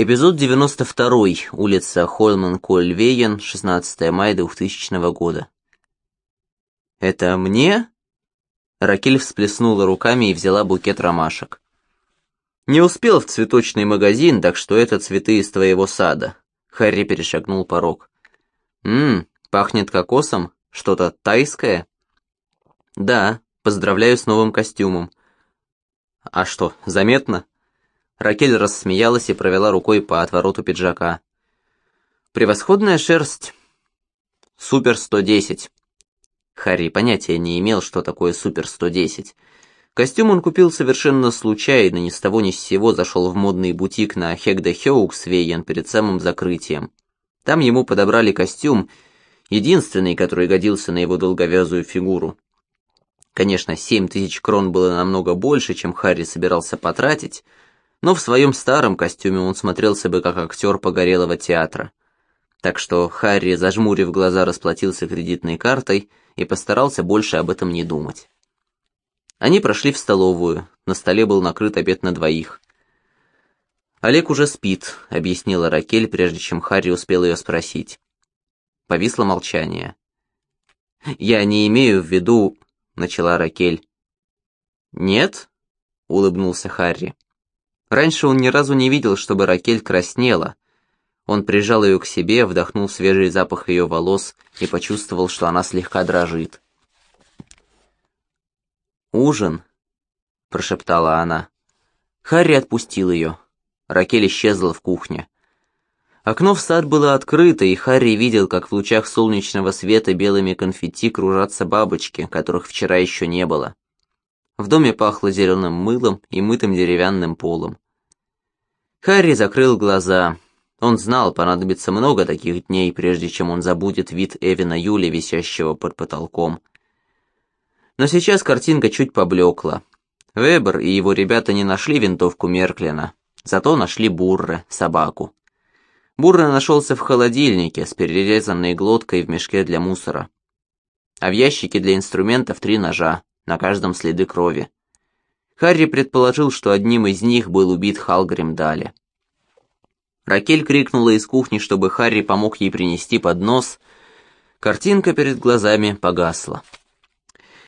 Эпизод 92. Улица Хольман-Кольвейен, 16 мая 2000 года. «Это мне?» Ракель всплеснула руками и взяла букет ромашек. «Не успел в цветочный магазин, так что это цветы из твоего сада». Харри перешагнул порог. «Ммм, пахнет кокосом? Что-то тайское?» «Да, поздравляю с новым костюмом». «А что, заметно?» Ракель рассмеялась и провела рукой по отвороту пиджака. «Превосходная шерсть. Супер-110». Харри понятия не имел, что такое Супер-110. Костюм он купил совершенно случайно, ни с того ни с сего зашел в модный бутик на Хегде Хеуксвейен перед самым закрытием. Там ему подобрали костюм, единственный, который годился на его долговязую фигуру. Конечно, семь тысяч крон было намного больше, чем Харри собирался потратить, но в своем старом костюме он смотрелся бы как актер погорелого театра. Так что Харри, зажмурив глаза, расплатился кредитной картой и постарался больше об этом не думать. Они прошли в столовую, на столе был накрыт обед на двоих. «Олег уже спит», — объяснила Ракель, прежде чем Харри успел ее спросить. Повисло молчание. «Я не имею в виду...» — начала Ракель. «Нет?» — улыбнулся Харри. Раньше он ни разу не видел, чтобы Ракель краснела. Он прижал ее к себе, вдохнул свежий запах ее волос и почувствовал, что она слегка дрожит. «Ужин», — прошептала она. Харри отпустил ее. Ракель исчезла в кухне. Окно в сад было открыто, и Харри видел, как в лучах солнечного света белыми конфетти кружатся бабочки, которых вчера еще не было. В доме пахло зеленым мылом и мытым деревянным полом. Харри закрыл глаза. Он знал, понадобится много таких дней, прежде чем он забудет вид Эвина Юли, висящего под потолком. Но сейчас картинка чуть поблекла. Вебер и его ребята не нашли винтовку Мерклина, зато нашли Бурре, собаку. Бурре нашелся в холодильнике с перерезанной глоткой в мешке для мусора. А в ящике для инструментов три ножа на каждом следы крови. Харри предположил, что одним из них был убит Халгрим Дали. Ракель крикнула из кухни, чтобы Харри помог ей принести поднос. Картинка перед глазами погасла.